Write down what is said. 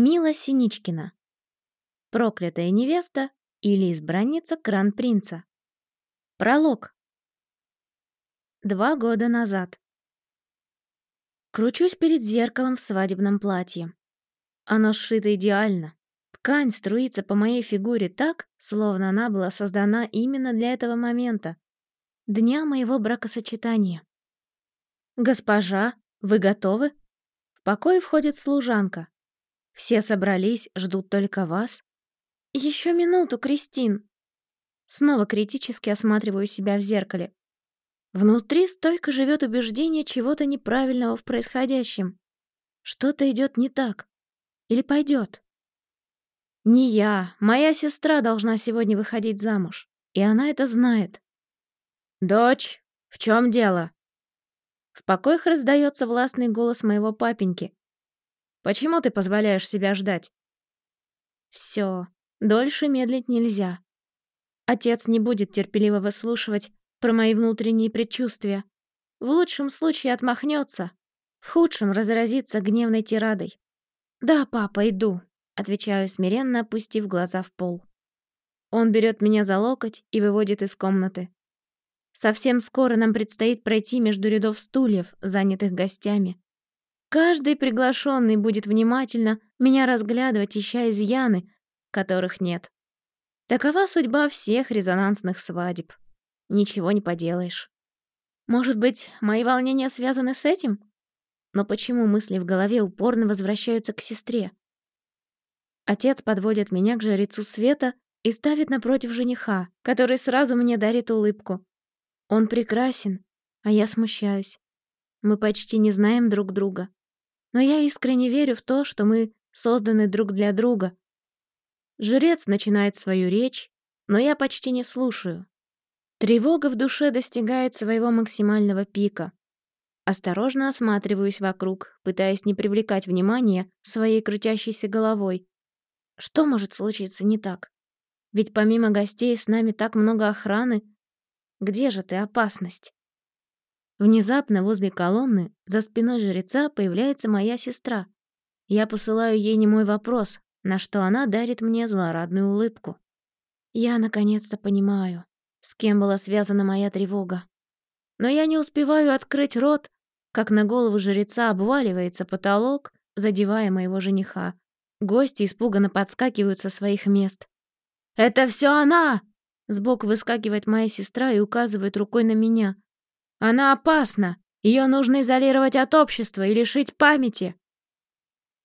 Мила Синичкина. Проклятая невеста или избранница кран-принца. Пролог. Два года назад. Кручусь перед зеркалом в свадебном платье. Оно сшито идеально. Ткань струится по моей фигуре так, словно она была создана именно для этого момента. Дня моего бракосочетания. «Госпожа, вы готовы?» В покой входит служанка. Все собрались, ждут только вас. Еще минуту, Кристин. Снова критически осматриваю себя в зеркале. Внутри столько живет убеждение чего-то неправильного в происходящем. Что-то идет не так. Или пойдет. Не я, моя сестра должна сегодня выходить замуж. И она это знает. «Дочь, в чем дело?» В покоях раздается властный голос моего папеньки. Почему ты позволяешь себя ждать?» «Все, дольше медлить нельзя. Отец не будет терпеливо выслушивать про мои внутренние предчувствия. В лучшем случае отмахнется, в худшем разразится гневной тирадой. «Да, папа, иду», — отвечаю смиренно, опустив глаза в пол. Он берет меня за локоть и выводит из комнаты. Совсем скоро нам предстоит пройти между рядов стульев, занятых гостями. Каждый приглашенный будет внимательно меня разглядывать, ища изъяны, которых нет. Такова судьба всех резонансных свадеб. Ничего не поделаешь. Может быть, мои волнения связаны с этим? Но почему мысли в голове упорно возвращаются к сестре? Отец подводит меня к жрецу света и ставит напротив жениха, который сразу мне дарит улыбку. Он прекрасен, а я смущаюсь. Мы почти не знаем друг друга но я искренне верю в то, что мы созданы друг для друга. Жрец начинает свою речь, но я почти не слушаю. Тревога в душе достигает своего максимального пика. Осторожно осматриваюсь вокруг, пытаясь не привлекать внимания своей крутящейся головой. Что может случиться не так? Ведь помимо гостей с нами так много охраны. Где же ты, опасность? Внезапно возле колонны, за спиной жреца, появляется моя сестра. Я посылаю ей немой вопрос, на что она дарит мне злорадную улыбку. Я наконец-то понимаю, с кем была связана моя тревога. Но я не успеваю открыть рот, как на голову жреца обваливается потолок, задевая моего жениха. Гости испуганно подскакивают со своих мест. «Это все она!» Сбоку выскакивает моя сестра и указывает рукой на меня — она опасна. Ее нужно изолировать от общества и лишить памяти.